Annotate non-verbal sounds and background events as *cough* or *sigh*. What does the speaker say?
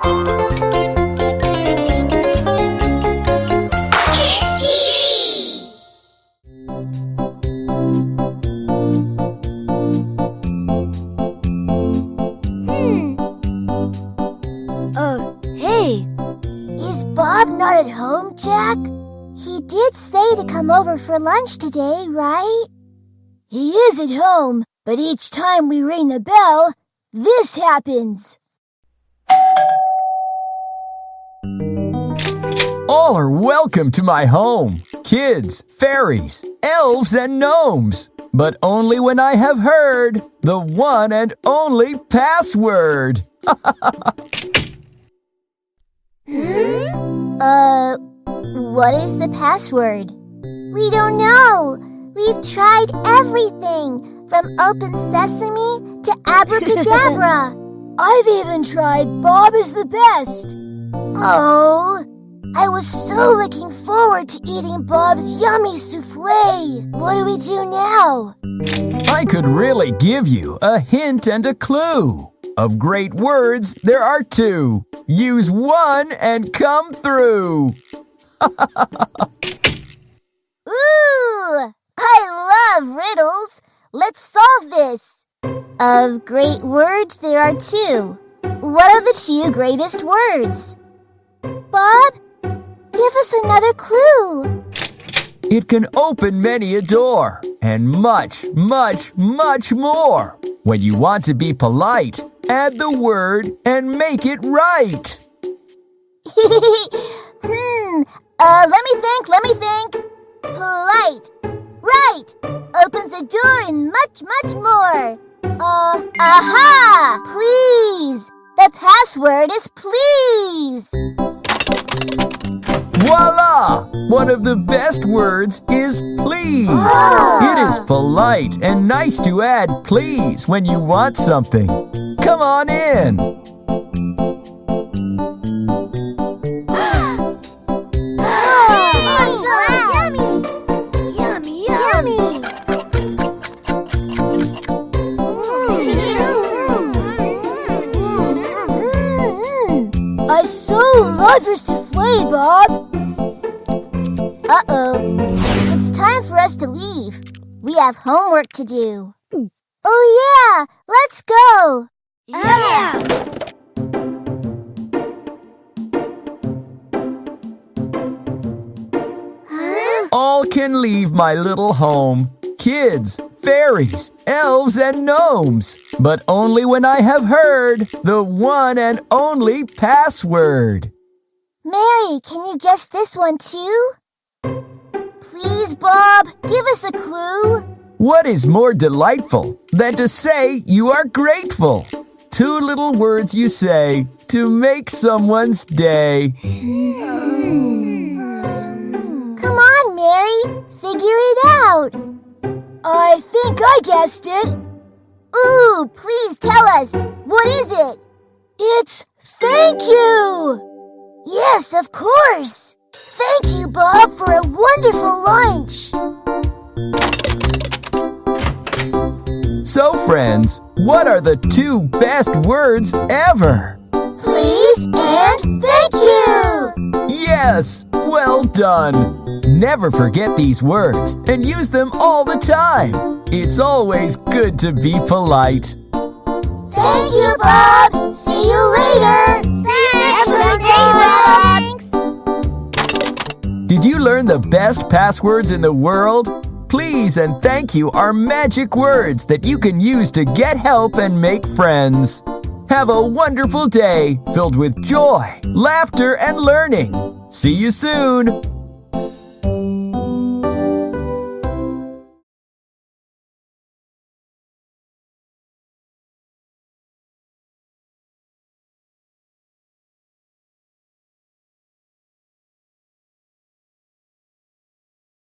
Hmm. Oh, at home, Jack? He did say to come over for lunch today, right? He is at home, but each time we ring the bell, this happens. All are welcome to my home kids, fairies, elves, and gnomes. But only when I have heard the one and only password. Uh, what is the password? We don't know. We've tried everything from open sesame to *laughs* abracadabra. I've even tried Bob is the best. oh, I was so looking forward to eating Bob's yummy souffle. What do we do now? I could really give you a hint and a clue. Of great words, there are two. Use one and come through. *laughs* Ooh, I love riddles. Let's solve this. Of great words, there are two. What are the two greatest words? Bob, give us another clue. It can open many a door and much, much, much more. When you want to be polite, add the word and make it right. *laughs* hmm. Uh, let me think, let me think. Polite. Right. Opens a door and much, much more. Uh, aha! Please. The password is please. Voila! One of the best words is please. It is polite and nice to add please when you want something. Come on in. Oh, yummy. Yummy, Yummy. Mm, I so love your souffle, Bob. Uh oh. It's time for us to leave. We have homework to do. Oh, yeah. Let's go. Yeah. Huh? All can leave my little home. Kids, fairies, elves, and gnomes. But only when I have heard the one and only password. Mary, can you guess this one too? Please, Bob, give us a clue. What is more delightful than to say you are grateful? Two little words you say to make someone's day. Come on, Mary. Figure it out. I think I guessed it. Ooh, please tell us. What is it? It's thank you. Yes, of course. Thank you, Bob, for a wonderful lunch. So, friends, what are the two best words ever? Please and thank you. Yes, well done. Never forget these words and use them all the time. It's always good to be polite. Thank you, Bob. See you later. Thanks. Have Did you learn the best passwords in the world? Please and thank you are magic words that you can use to get help and make friends. Have a wonderful day filled with joy, laughter, and learning. See you soon.